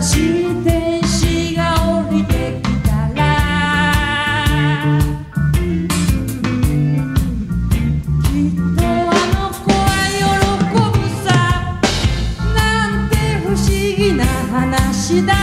き」「っとあの子はこぶさ」「なんて不思議な話だ」